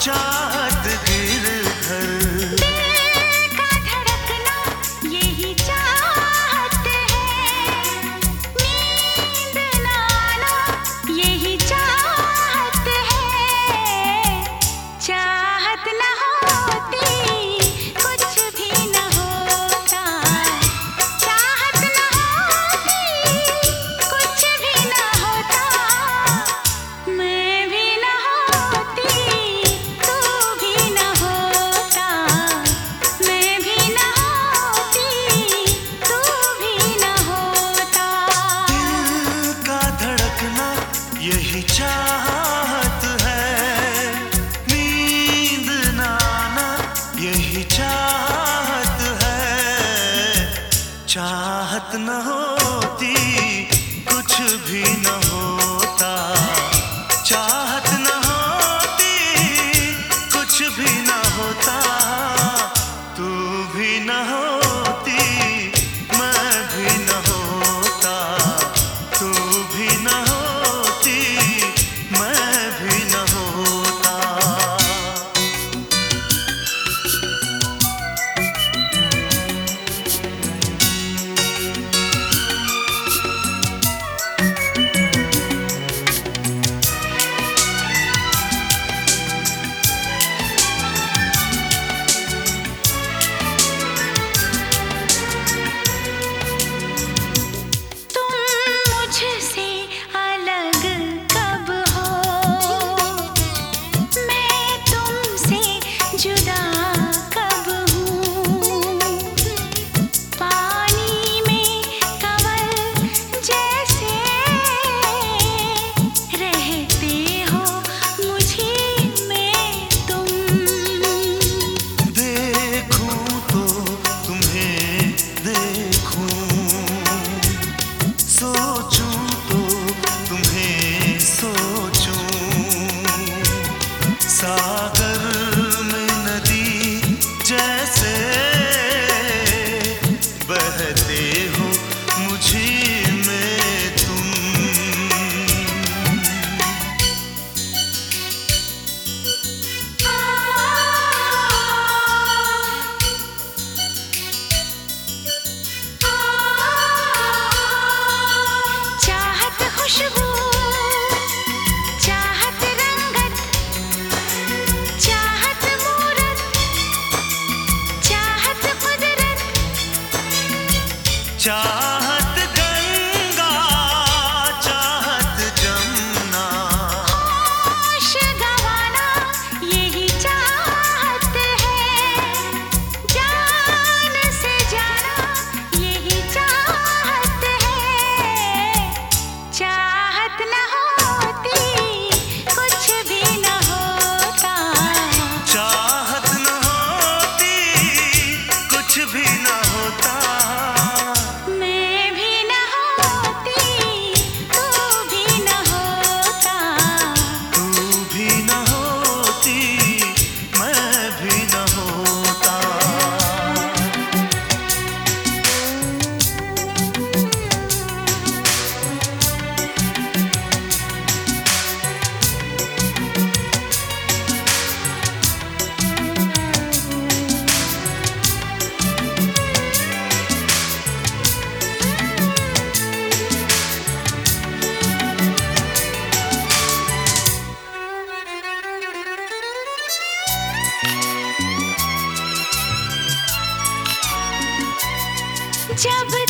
job. चाहत न होती कुछ भी न होता जब